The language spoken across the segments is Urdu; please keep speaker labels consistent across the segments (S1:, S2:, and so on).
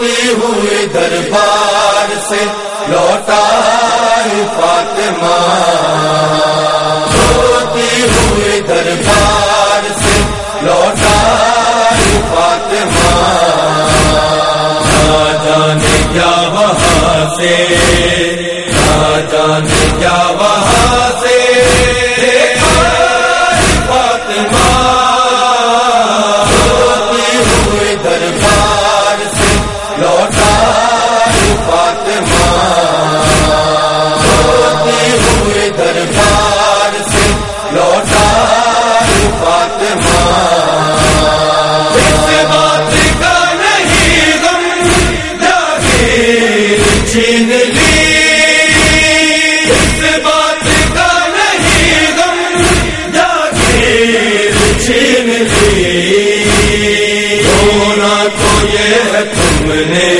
S1: روتے ہوئے دربار سے لوٹا فاطمہ۔ روتے ہوئے دربار ہے تم نے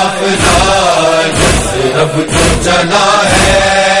S1: سب کچھ جنا ہے۔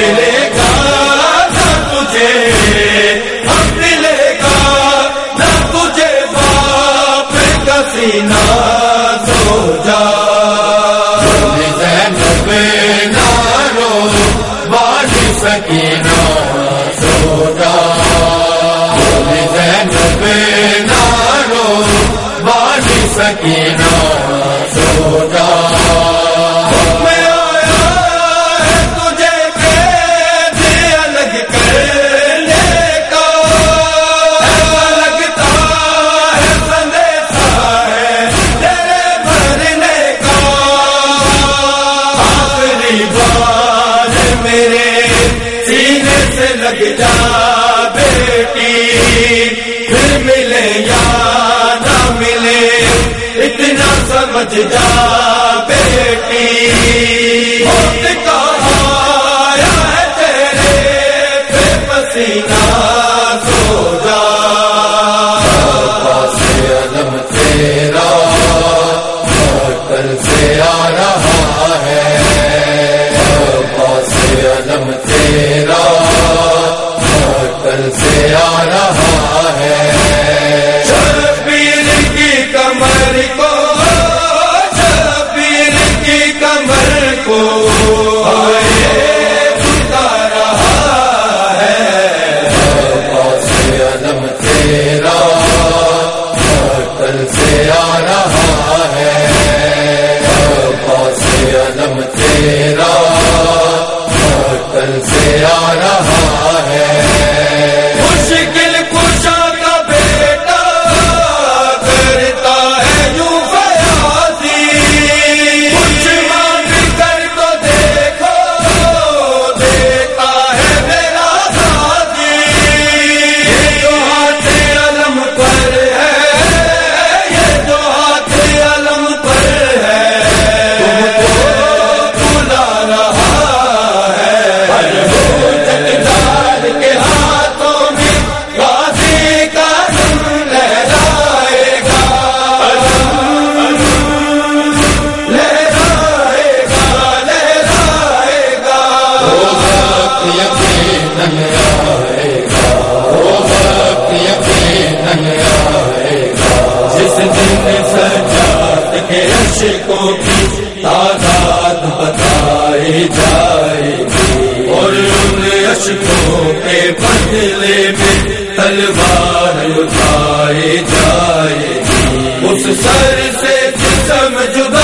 S1: ملے تجھے ہم گا، نہ تجھے باپ کسینا سو جا نارو باد سکینا سو جا نارو باد سکینا سو جا جب جا بیٹی پھر ملے یا نہ ملے اتنا سمجھ جا بیٹی۔ ان کے بدلے میں تلوار اٹھائے جائے اس سر سے جسم جدا